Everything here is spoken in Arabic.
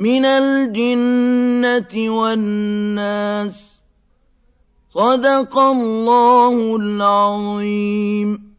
مِنَ الْجِنَّةِ وَالنَّاسِ. صدق الله العظيم.